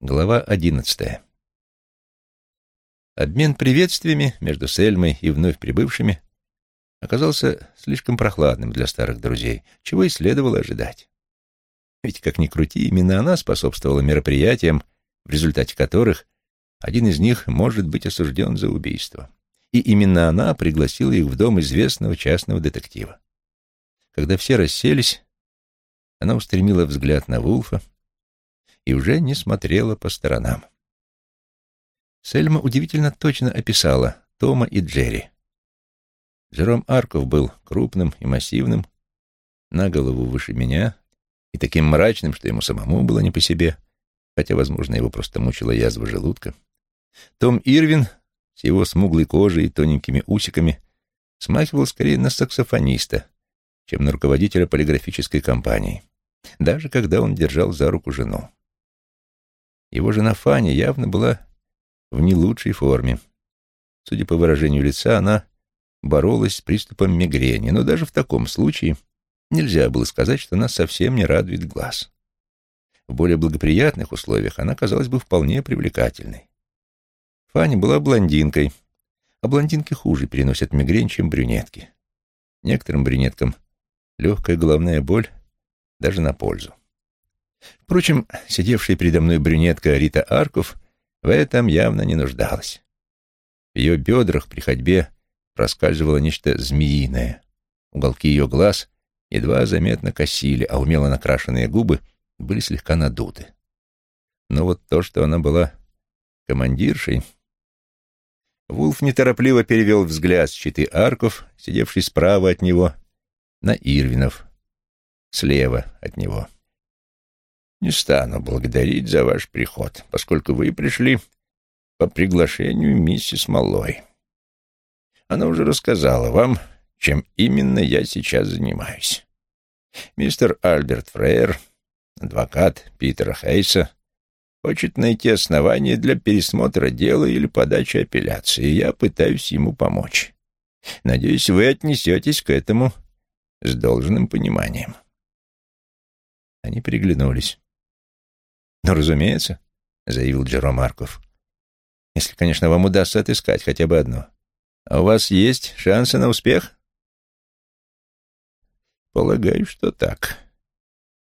Глава одиннадцатая. Обмен приветствиями между Сельмой и вновь прибывшими оказался слишком прохладным для старых друзей, чего и следовало ожидать. Ведь, как ни крути, именно она способствовала мероприятиям, в результате которых один из них может быть осужден за убийство. И именно она пригласила их в дом известного частного детектива. Когда все расселись, она устремила взгляд на Вулфа, и уже не смотрела по сторонам. Сельма удивительно точно описала Тома и Джерри. Джером Арков был крупным и массивным, на голову выше меня и таким мрачным, что ему самому было не по себе, хотя, возможно, его просто мучила язва желудка. Том Ирвин с его смуглой кожей и тоненькими усиками смахивал скорее на саксофониста, чем на руководителя полиграфической компании, даже когда он держал за руку жену. Его жена Фаня явно была в не лучшей форме. Судя по выражению лица, она боролась с приступом мигрени, но даже в таком случае нельзя было сказать, что она совсем не радует глаз. В более благоприятных условиях она казалась бы вполне привлекательной. Фаня была блондинкой, а блондинки хуже переносят мигрень, чем брюнетки. Некоторым брюнеткам легкая головная боль даже на пользу. Впрочем, сидевшая передо мной брюнетка Рита Арков в этом явно не нуждалась. В ее бедрах при ходьбе проскальзывало нечто змеиное. Уголки ее глаз едва заметно косили, а умело накрашенные губы были слегка надуты. Но вот то, что она была командиршей... Вулф неторопливо перевел взгляд с читы арков, сидевший справа от него, на Ирвинов, слева от него. Не стану благодарить за ваш приход, поскольку вы пришли по приглашению миссис Маллой. Она уже рассказала вам, чем именно я сейчас занимаюсь. Мистер Альберт Фрейер, адвокат Питера Хейса, хочет найти основания для пересмотра дела или подачи апелляции, и я пытаюсь ему помочь. Надеюсь, вы отнесетесь к этому с должным пониманием. Они переглянулись. «Ну, разумеется», — заявил Джеро Марков. «Если, конечно, вам удастся отыскать хотя бы одно. А у вас есть шансы на успех?» «Полагаю, что так».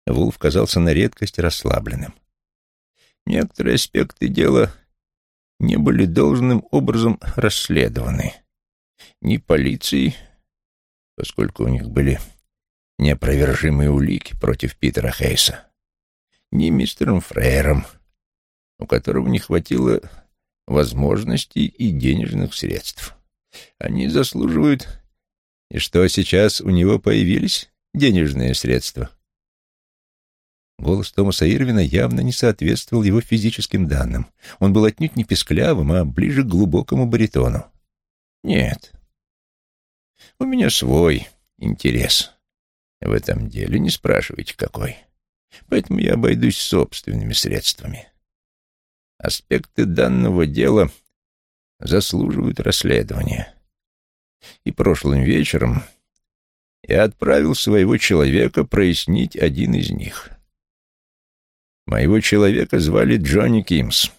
Вулф казался на редкость расслабленным. Некоторые аспекты дела не были должным образом расследованы. Ни полицией, поскольку у них были неопровержимые улики против Питера Хейса, ни мистером Фрейером, у которого не хватило возможностей и денежных средств. Они заслуживают... И что, сейчас у него появились денежные средства? Голос Томаса Ирвина явно не соответствовал его физическим данным. Он был отнюдь не песклявым, а ближе к глубокому баритону. «Нет. У меня свой интерес в этом деле. Не спрашивайте, какой поэтому я обойдусь собственными средствами. Аспекты данного дела заслуживают расследования. И прошлым вечером я отправил своего человека прояснить один из них. Моего человека звали Джонни Кимс.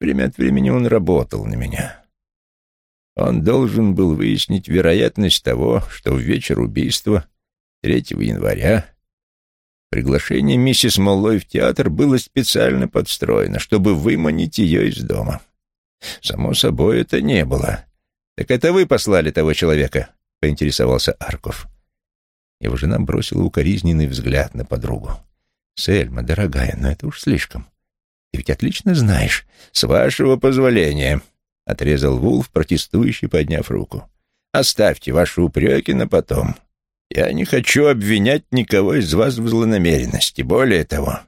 Время от времени он работал на меня. Он должен был выяснить вероятность того, что в вечер убийства 3 января Приглашение миссис Моллой в театр было специально подстроено, чтобы выманить ее из дома. Само собой, это не было. «Так это вы послали того человека?» — поинтересовался Арков. Его жена бросила укоризненный взгляд на подругу. «Сельма, дорогая, но это уж слишком. Ты ведь отлично знаешь. С вашего позволения», — отрезал Вулф, протестующий, подняв руку. «Оставьте ваши упреки на потом. Я не хочу обвинять никого из вас в злонамеренности. Более того,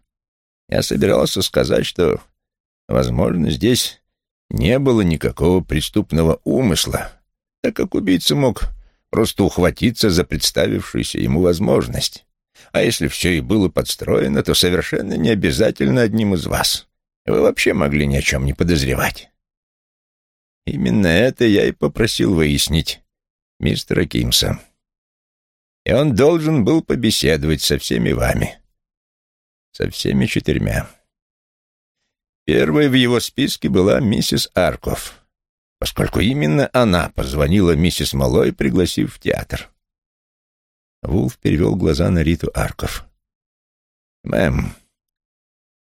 я собирался сказать, что, возможно, здесь не было никакого преступного умысла, так как убийца мог просто ухватиться за представившуюся ему возможность. А если все и было подстроено, то совершенно не обязательно одним из вас. Вы вообще могли ни о чем не подозревать. Именно это я и попросил выяснить мистера Кимса и он должен был побеседовать со всеми вами. Со всеми четырьмя. Первой в его списке была миссис Арков, поскольку именно она позвонила миссис Малой, пригласив в театр. Вулф перевел глаза на Риту Арков. «Мэм,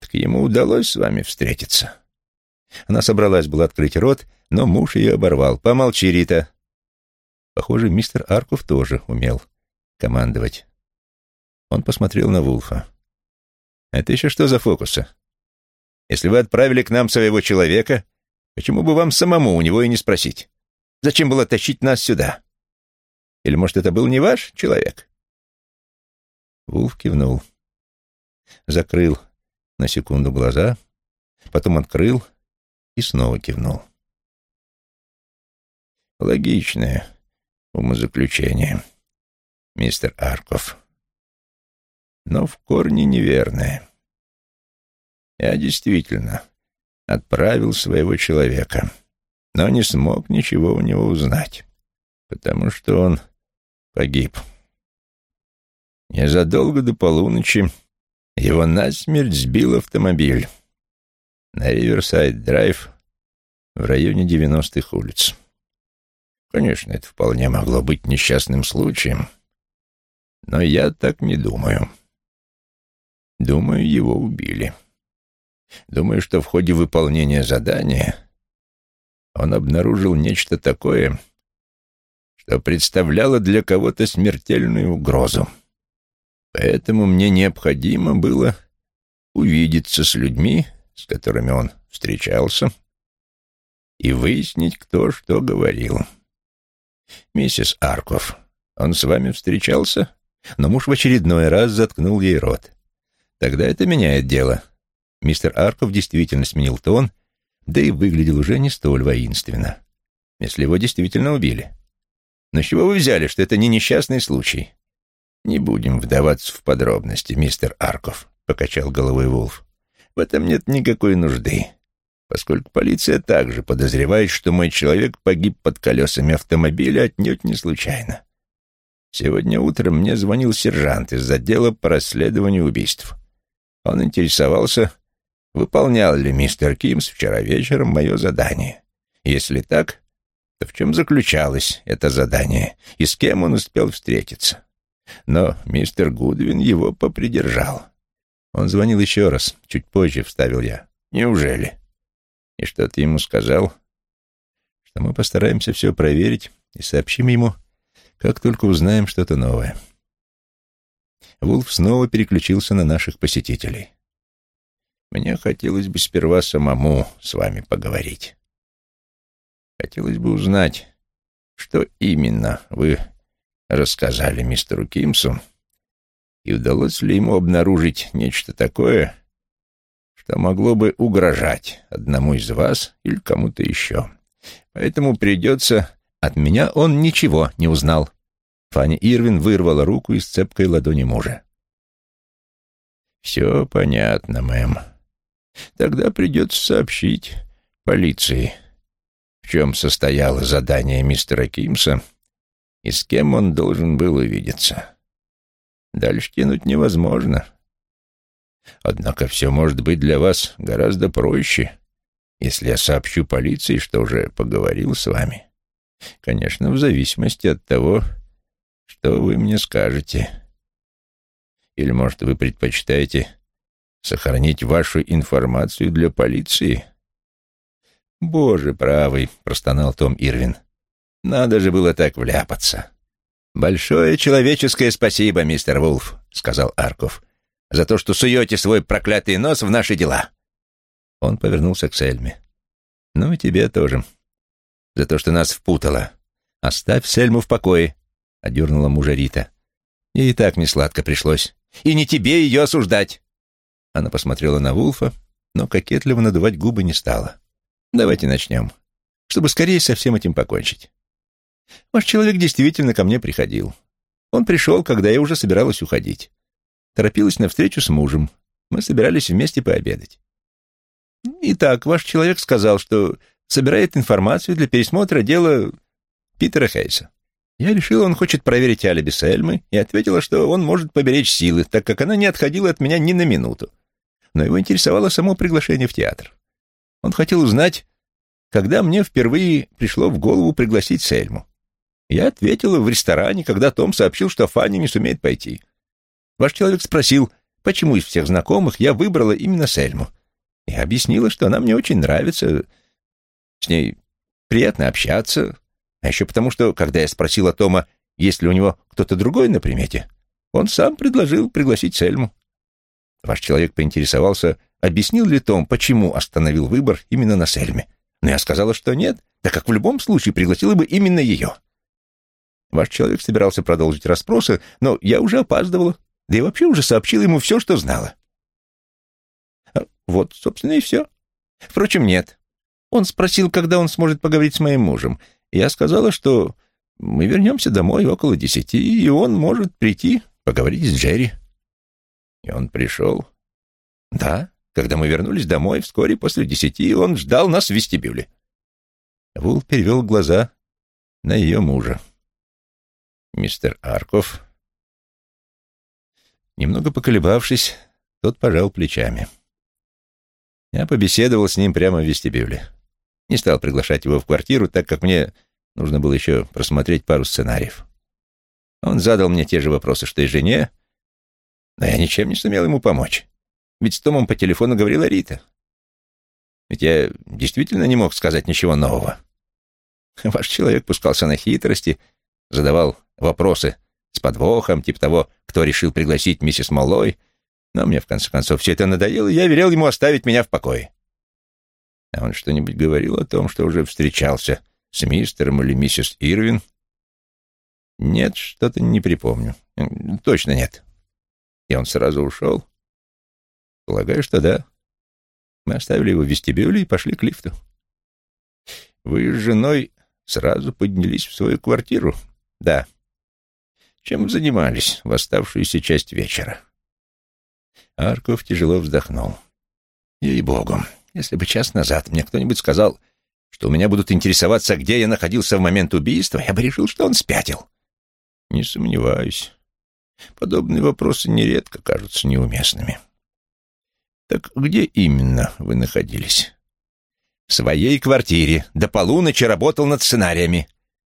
так ему удалось с вами встретиться?» Она собралась была открыть рот, но муж ее оборвал. «Помолчи, Рита!» Похоже, мистер Арков тоже умел командовать. Он посмотрел на Вулфа. «Это еще что за фокусы? Если вы отправили к нам своего человека, почему бы вам самому у него и не спросить? Зачем было тащить нас сюда? Или, может, это был не ваш человек?» Вулф кивнул. Закрыл на секунду глаза, потом открыл и снова кивнул. Логичное умозаключение, мистер Арков. Но в корне неверное. Я действительно отправил своего человека, но не смог ничего у него узнать, потому что он погиб. Незадолго до полуночи его насмерть сбил автомобиль на Риверсайд-драйв в районе 90-х улиц. Конечно, это вполне могло быть несчастным случаем, но я так не думаю. Думаю, его убили. Думаю, что в ходе выполнения задания он обнаружил нечто такое, что представляло для кого-то смертельную угрозу. Поэтому мне необходимо было увидеться с людьми, с которыми он встречался, и выяснить, кто что говорил. «Миссис Арков, он с вами встречался?» Но муж в очередной раз заткнул ей рот. «Тогда это меняет дело». Мистер Арков действительно сменил тон, да и выглядел уже не столь воинственно. Если его действительно убили. Но с чего вы взяли, что это не несчастный случай? «Не будем вдаваться в подробности, мистер Арков», — покачал головой Вулф. В этом нет никакой нужды, поскольку полиция также подозревает, что мой человек погиб под колесами автомобиля отнюдь не случайно. Сегодня утром мне звонил сержант из отдела по расследованию убийств. Он интересовался, выполнял ли мистер Кимс вчера вечером мое задание. Если так, то в чем заключалось это задание и с кем он успел встретиться. Но мистер Гудвин его попридержал. Он звонил еще раз, чуть позже, вставил я. Неужели? И что ты ему сказал? Что мы постараемся все проверить и сообщим ему, как только узнаем что-то новое. Вулф снова переключился на наших посетителей. Мне хотелось бы сперва самому с вами поговорить. Хотелось бы узнать, что именно вы рассказали мистеру Кимсу и удалось ли ему обнаружить нечто такое, что могло бы угрожать одному из вас или кому-то еще. Поэтому придется... От меня он ничего не узнал. Фанни Ирвин вырвала руку из цепкой ладони мужа. «Все понятно, мэм. Тогда придется сообщить полиции, в чем состояло задание мистера Кимса и с кем он должен был увидеться. Дальше тянуть невозможно. Однако все может быть для вас гораздо проще, если я сообщу полиции, что уже поговорил с вами. Конечно, в зависимости от того, что вы мне скажете. Или, может, вы предпочитаете сохранить вашу информацию для полиции? «Боже правый!» — простонал Том Ирвин. «Надо же было так вляпаться!» «Большое человеческое спасибо, мистер Вулф», — сказал Арков, «за то, что суете свой проклятый нос в наши дела». Он повернулся к Сельме. «Ну и тебе тоже. За то, что нас впутала. Оставь Сельму в покое», — одернула мужа Рита. «Ей и так несладко пришлось. И не тебе ее осуждать». Она посмотрела на Вулфа, но кокетливо надувать губы не стала. «Давайте начнем, чтобы скорее со всем этим покончить». Ваш человек действительно ко мне приходил. Он пришел, когда я уже собиралась уходить. Торопилась на встречу с мужем. Мы собирались вместе пообедать. Итак, ваш человек сказал, что собирает информацию для пересмотра дела Питера Хейса. Я решила, он хочет проверить алиби Сельмы, и ответила, что он может поберечь силы, так как она не отходила от меня ни на минуту. Но его интересовало само приглашение в театр. Он хотел узнать, когда мне впервые пришло в голову пригласить Сельму. Я ответила в ресторане, когда Том сообщил, что Фанни не сумеет пойти. Ваш человек спросил, почему из всех знакомых я выбрала именно Сельму. Я объяснила, что она мне очень нравится, с ней приятно общаться, а еще потому, что, когда я спросила Тома, есть ли у него кто-то другой на примете, он сам предложил пригласить Сельму. Ваш человек поинтересовался, объяснил ли Том, почему остановил выбор именно на Сельме. Но я сказала, что нет, так как в любом случае пригласила бы именно ее. Ваш человек собирался продолжить расспросы, но я уже опаздывала, да и вообще уже сообщила ему все, что знала. А вот, собственно, и все. Впрочем, нет. Он спросил, когда он сможет поговорить с моим мужем. Я сказала, что мы вернемся домой около десяти, и он может прийти поговорить с Джерри. И он пришел. Да, когда мы вернулись домой, вскоре после десяти, он ждал нас в вестибюле. Вул перевел глаза на ее мужа. Мистер Арков. Немного поколебавшись, тот пожал плечами. Я побеседовал с ним прямо в вестибюле. Не стал приглашать его в квартиру, так как мне нужно было еще просмотреть пару сценариев. Он задал мне те же вопросы, что и жене, но я ничем не сумел ему помочь. Ведь с Томом по телефону говорила Рита. Ведь я действительно не мог сказать ничего нового. Ваш человек пускался на хитрости, задавал вопросы с подвохом, типа того, кто решил пригласить миссис Маллой, но мне, в конце концов, все это надоело, и я велел ему оставить меня в покое. А он что-нибудь говорил о том, что уже встречался с мистером или миссис Ирвин? Нет, что-то не припомню. Точно нет. И он сразу ушел? Полагаю, что да. Мы оставили его в вестибюле и пошли к лифту. Вы с женой сразу поднялись в свою квартиру? Да. Чем занимались в оставшуюся часть вечера? Арков тяжело вздохнул. Ей-богу, если бы час назад мне кто-нибудь сказал, что у меня будут интересоваться, где я находился в момент убийства, я бы решил, что он спятил. Не сомневаюсь. Подобные вопросы нередко кажутся неуместными. Так где именно вы находились? В своей квартире. До полуночи работал над сценариями.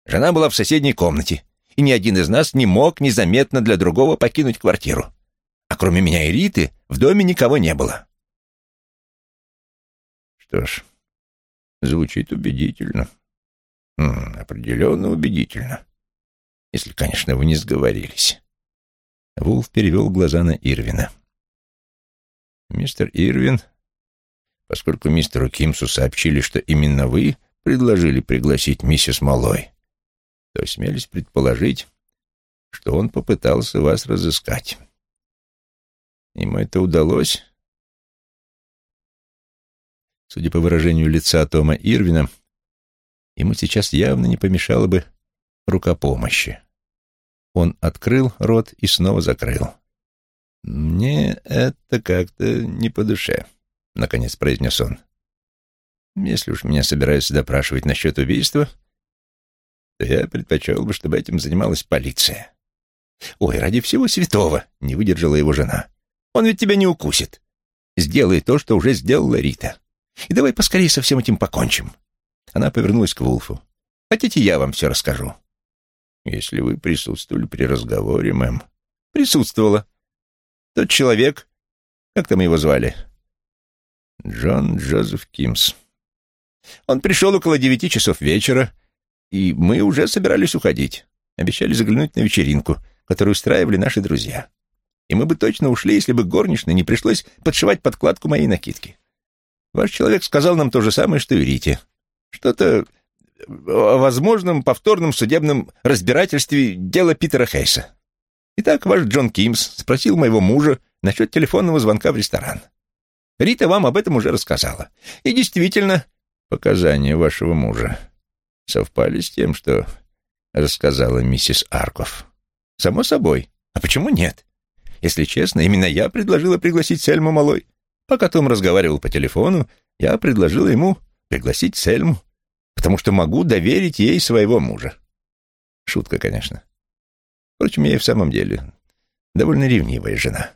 Жена была в соседней комнате, и ни один из нас не мог незаметно для другого покинуть квартиру. А кроме меня и Риты в доме никого не было. Что ж, звучит убедительно. М -м, определенно убедительно. Если, конечно, вы не сговорились. Вулф перевел глаза на Ирвина. «Мистер Ирвин, поскольку мистеру Кимсу сообщили, что именно вы предложили пригласить миссис Малой, то смелись предположить, что он попытался вас разыскать. Ему это удалось?» Судя по выражению лица Тома Ирвина, ему сейчас явно не помешало бы рукопомощи. Он открыл рот и снова закрыл. «Мне это как-то не по душе», — наконец произнес он. «Если уж меня собираются допрашивать насчет убийства, то я предпочел бы, чтобы этим занималась полиция». «Ой, ради всего святого!» — не выдержала его жена. «Он ведь тебя не укусит. Сделай то, что уже сделала Рита. И давай поскорее со всем этим покончим». Она повернулась к Вулфу. «Хотите, я вам все расскажу?» Если вы присутствовали при разговоре, мэм. Присутствовала. Тот человек, как там его звали? Джон Джозеф Кимс. Он пришел около девяти часов вечера, и мы уже собирались уходить. Обещали заглянуть на вечеринку, которую устраивали наши друзья. И мы бы точно ушли, если бы горничной не пришлось подшивать подкладку моей накидки. Ваш человек сказал нам то же самое, что и Рите. Что-то о возможном повторном судебном разбирательстве дела Питера Хейса. Итак, ваш Джон Кимс спросил моего мужа насчет телефонного звонка в ресторан. Рита вам об этом уже рассказала. И действительно, показания вашего мужа совпали с тем, что рассказала миссис Арков. Само собой. А почему нет? Если честно, именно я предложила пригласить Сельму Малой. Пока Том разговаривал по телефону, я предложила ему пригласить Сельму потому что могу доверить ей своего мужа. Шутка, конечно. Впрочем, я и в самом деле довольно ревнивая жена.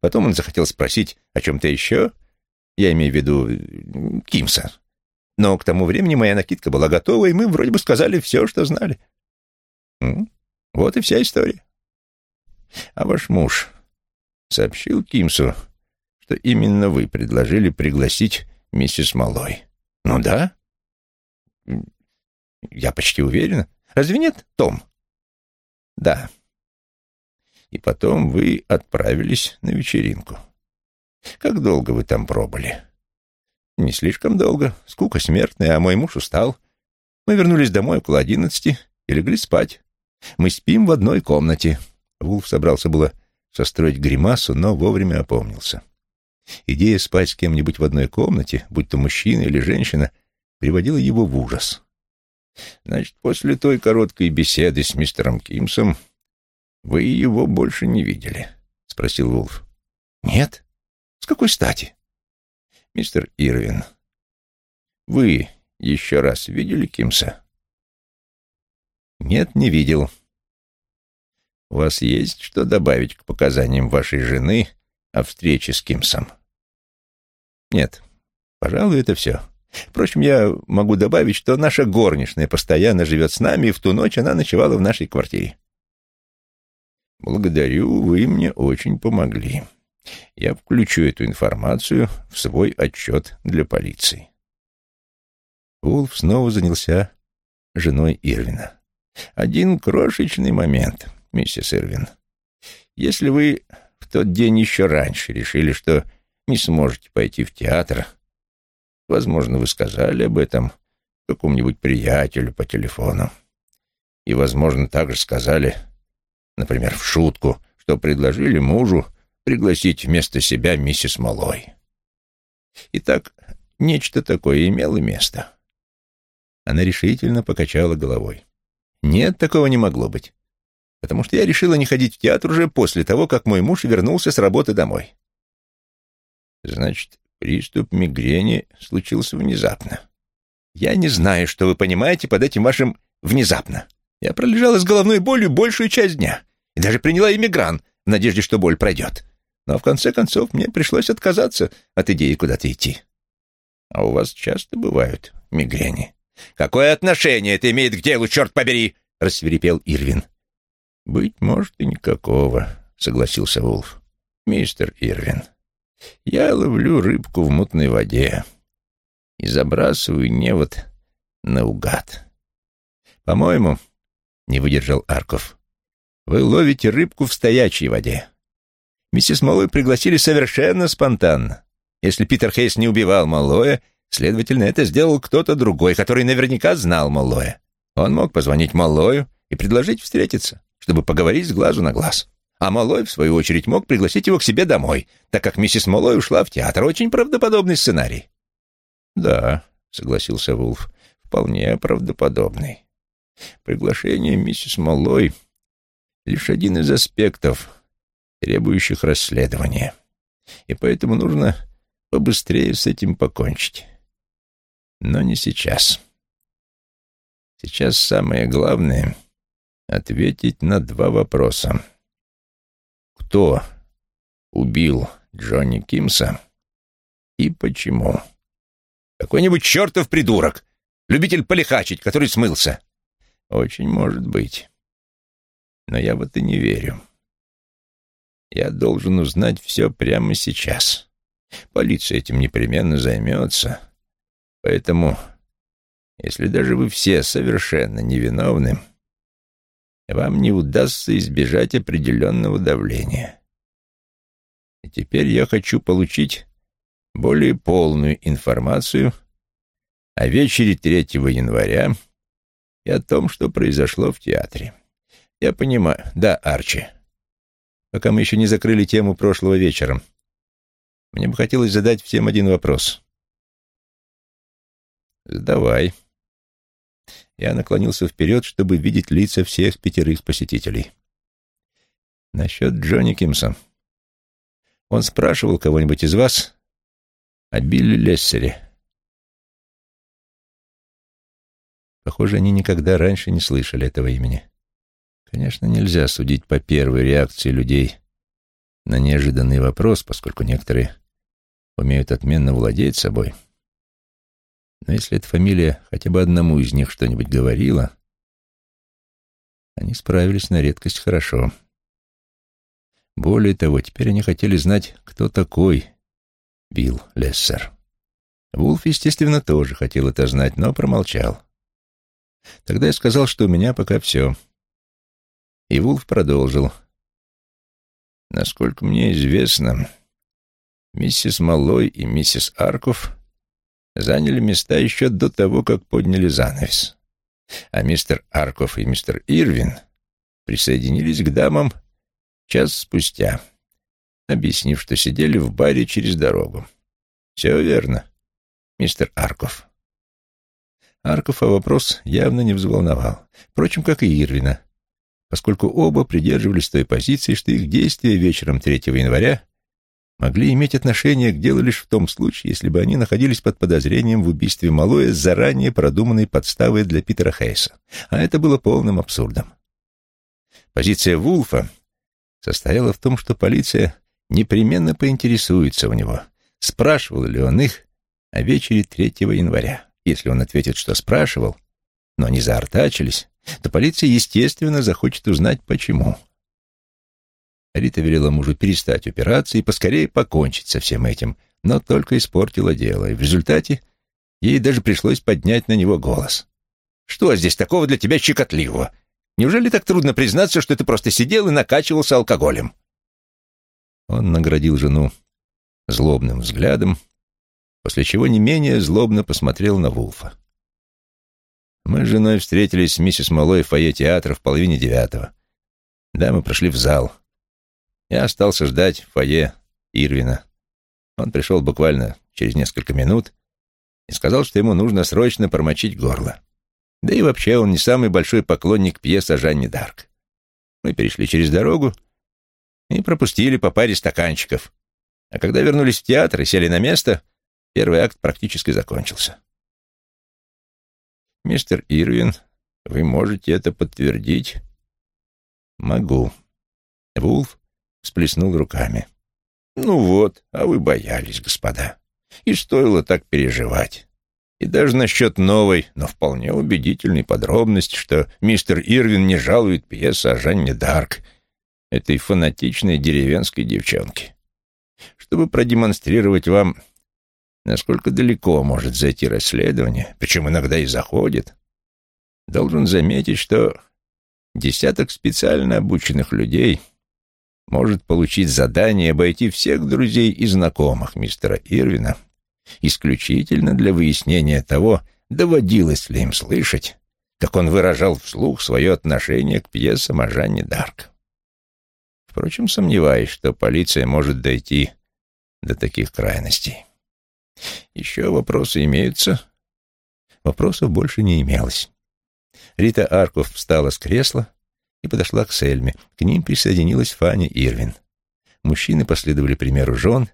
Потом он захотел спросить о чем-то еще, Я имею в виду Кимса. Но к тому времени моя накидка была готова, и мы вроде бы сказали все, что знали. Вот и вся история. А ваш муж сообщил Кимсу, что именно вы предложили пригласить миссис Малой. Ну да. Я почти уверена. Разве нет, Том? Да. И потом вы отправились на вечеринку. Как долго вы там пробыли? Не слишком долго. Скука смертная, а мой муж устал. Мы вернулись домой около одиннадцати и легли спать. Мы спим в одной комнате. Вулф собрался было состроить гримасу, но вовремя опомнился. Идея спать с кем-нибудь в одной комнате, будь то мужчина или женщина, приводила его в ужас. Значит, после той короткой беседы с мистером Кимсом вы его больше не видели? — спросил Вулф. — Нет. С какой стати? — Мистер Ирвин, вы еще раз видели Кимса? — Нет, не видел. — У вас есть что добавить к показаниям вашей жены о встрече с Кимсом? — Нет. Пожалуй, это все. — Впрочем, я могу добавить, что наша горничная постоянно живет с нами, и в ту ночь она ночевала в нашей квартире. Благодарю, вы мне очень помогли. Я включу эту информацию в свой отчет для полиции. Улф снова занялся женой Ирвина. Один крошечный момент, миссис Ирвин. Если вы тот день еще раньше решили, что не сможете пойти в театр, Возможно, вы сказали об этом какому-нибудь приятелю по телефону. И, возможно, также сказали, например, в шутку, что предложили мужу пригласить вместо себя миссис Малой. Итак, нечто такое имело место. Она решительно покачала головой. Нет, такого не могло быть. Потому что я решила не ходить в театр уже после того, как мой муж вернулся с работы домой. Значит, Приступ мигрени случился внезапно. Я не знаю, что вы понимаете под этим вашим «внезапно». Я пролежала с головной болью большую часть дня и даже приняла иммигран в надежде, что боль пройдет. Но в конце концов мне пришлось отказаться от идеи куда-то идти. А у вас часто бывают мигрени? Какое отношение это имеет к делу, черт побери? — рассверепел Ирвин. «Быть может, и никакого», — согласился Вулф. «Мистер Ирвин, я ловлю рыбку в мутной воде и забрасываю невод наугад. По-моему, не выдержал Арков, вы ловите рыбку в стоячей воде. Миссис Малой пригласили совершенно спонтанно. Если Питер Хейс не убивал Малоя, следовательно, это сделал кто-то другой, который наверняка знал Малоя. Он мог позвонить Малою и предложить встретиться, чтобы поговорить с глазу на глаз. А Малой, в свою очередь, мог пригласить его к себе домой, так как миссис Малой ушла в театр. Очень правдоподобный сценарий. «Да», — согласился Вулф, — «вполне правдоподобный. Приглашение миссис Малой — лишь один из аспектов, требующих расследования. И поэтому нужно побыстрее с этим покончить. Но не сейчас. Сейчас самое главное — ответить на два вопроса кто убил Джонни Кимса и почему. Какой-нибудь чертов придурок, любитель полихачить, который смылся. Очень может быть. Но я в это не верю. Я должен узнать все прямо сейчас. Полиция этим непременно займется. Поэтому, если даже вы все совершенно невиновны, вам не удастся избежать определенного давления. И теперь я хочу получить более полную информацию о вечере 3 января и о том, что произошло в театре. Я понимаю... Да, Арчи. Пока мы еще не закрыли тему прошлого вечера, мне бы хотелось задать всем один вопрос. Задавай. Я наклонился вперед, чтобы видеть лица всех пятерых посетителей. Насчет Джонни Кимса. Он спрашивал кого-нибудь из вас о Билли Лессере. Похоже, они никогда раньше не слышали этого имени. Конечно, нельзя судить по первой реакции людей на неожиданный вопрос, поскольку некоторые умеют отменно владеть собой. Но если эта фамилия хотя бы одному из них что-нибудь говорила, они справились на редкость хорошо. Более того, теперь они хотели знать, кто такой Билл Лессер. Вулф, естественно, тоже хотел это знать, но промолчал. Тогда я сказал, что у меня пока все. И Вулф продолжил. Насколько мне известно, миссис Малой и миссис Арков заняли места еще до того, как подняли занавес. А мистер Арков и мистер Ирвин присоединились к дамам час спустя, объяснив, что сидели в баре через дорогу. Все верно, мистер Арков. Аркова вопрос явно не взволновал, впрочем, как и Ирвина, поскольку оба придерживались той позиции, что их действия вечером 3 января могли иметь отношение к делу лишь в том случае, если бы они находились под подозрением в убийстве Малоя с заранее продуманной подставой для Питера Хейса, а это было полным абсурдом. Позиция Вулфа состояла в том, что полиция непременно поинтересуется у него, спрашивал ли он их о вечере 3 января. Если он ответит, что спрашивал, но они заортачились, то полиция, естественно, захочет узнать, почему. Рита велела мужу перестать упираться и поскорее покончить со всем этим, но только испортила дело, и в результате ей даже пришлось поднять на него голос. «Что здесь такого для тебя щекотливого? Неужели так трудно признаться, что ты просто сидел и накачивался алкоголем?» Он наградил жену злобным взглядом, после чего не менее злобно посмотрел на Вулфа. Мы с женой встретились с миссис Малой в фойе театра в половине девятого. Да, мы прошли в зал. Я остался ждать в фойе Ирвина. Он пришел буквально через несколько минут и сказал, что ему нужно срочно промочить горло. Да и вообще он не самый большой поклонник пьес о Жанне Дарк. Мы перешли через дорогу и пропустили по паре стаканчиков. А когда вернулись в театр и сели на место, первый акт практически закончился. «Мистер Ирвин, вы можете это подтвердить?» «Могу». Вулф всплеснул руками. «Ну вот, а вы боялись, господа. И стоило так переживать. И даже насчет новой, но вполне убедительной подробности, что мистер Ирвин не жалует пьесу о Жанне Дарк, этой фанатичной деревенской девчонке. Чтобы продемонстрировать вам насколько далеко может зайти расследование, причем иногда и заходит, должен заметить, что десяток специально обученных людей может получить задание обойти всех друзей и знакомых мистера Ирвина исключительно для выяснения того, доводилось ли им слышать, как он выражал вслух свое отношение к пьесам о Жанне Дарк. Впрочем, сомневаюсь, что полиция может дойти до таких крайностей. Еще вопросы имеются? Вопросов больше не имелось. Рита Арков встала с кресла и подошла к Сельме. К ним присоединилась Фаня Ирвин. Мужчины последовали примеру жен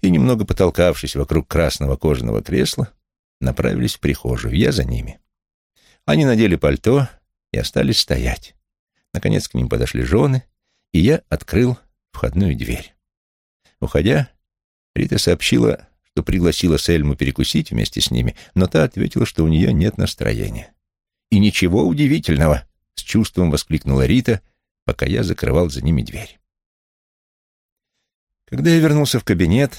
и, немного потолкавшись вокруг красного кожаного кресла, направились в прихожую. Я за ними. Они надели пальто и остались стоять. Наконец к ним подошли жены, и я открыл входную дверь. Уходя, Рита сообщила что пригласила Сельму перекусить вместе с ними, но та ответила, что у нее нет настроения. «И ничего удивительного!» — с чувством воскликнула Рита, пока я закрывал за ними дверь. Когда я вернулся в кабинет,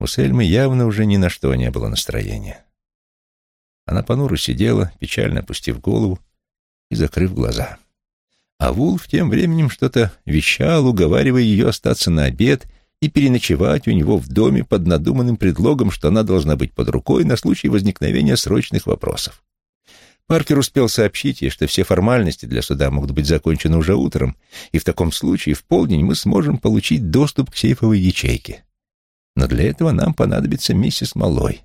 у Сельмы явно уже ни на что не было настроения. Она понуро сидела, печально опустив голову и закрыв глаза. А Вулф тем временем что-то вещал, уговаривая ее остаться на обед — и переночевать у него в доме под надуманным предлогом, что она должна быть под рукой на случай возникновения срочных вопросов. Паркер успел сообщить ей, что все формальности для суда могут быть закончены уже утром, и в таком случае в полдень мы сможем получить доступ к сейфовой ячейке. Но для этого нам понадобится миссис Малой.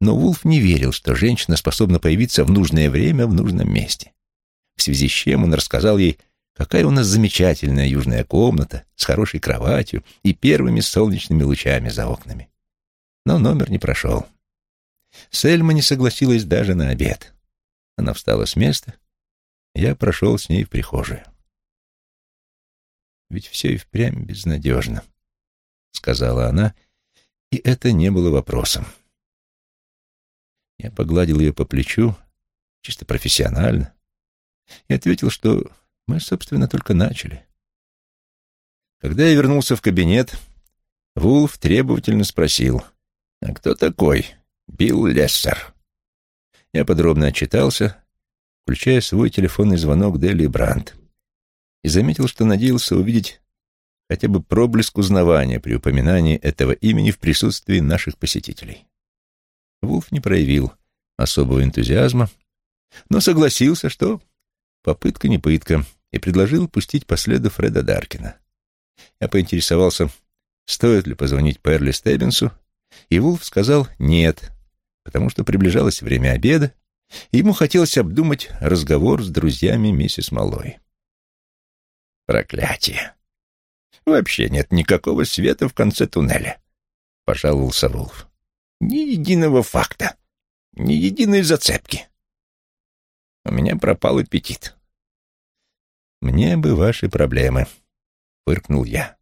Но Вулф не верил, что женщина способна появиться в нужное время в нужном месте. В связи с чем он рассказал ей Какая у нас замечательная южная комната с хорошей кроватью и первыми солнечными лучами за окнами. Но номер не прошел. Сельма не согласилась даже на обед. Она встала с места, я прошел с ней в прихожую. «Ведь все и впрямь безнадежно», — сказала она, И это не было вопросом. Я погладил ее по плечу, чисто профессионально, и ответил, что мы, собственно, только начали. Когда я вернулся в кабинет, Вулф требовательно спросил, «А кто такой Билл Лессер?» Я подробно отчитался, включая свой телефонный звонок Дели Брандт, и заметил, что надеялся увидеть хотя бы проблеск узнавания при упоминании этого имени в присутствии наших посетителей. Вулф не проявил особого энтузиазма, но согласился, что попытка не пытка, и предложил пустить по следу Фреда Даркина. Я поинтересовался, стоит ли позвонить Перли Стеббинсу, и Вулф сказал «нет», потому что приближалось время обеда, и ему хотелось обдумать разговор с друзьями миссис Малой. «Проклятие! Вообще нет никакого света в конце туннеля», — пожаловался Вулф. «Ни единого факта, ни единой зацепки. У меня пропал аппетит». «Мне бы ваши проблемы», — фыркнул я.